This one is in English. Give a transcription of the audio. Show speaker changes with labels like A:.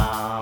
A: Bye.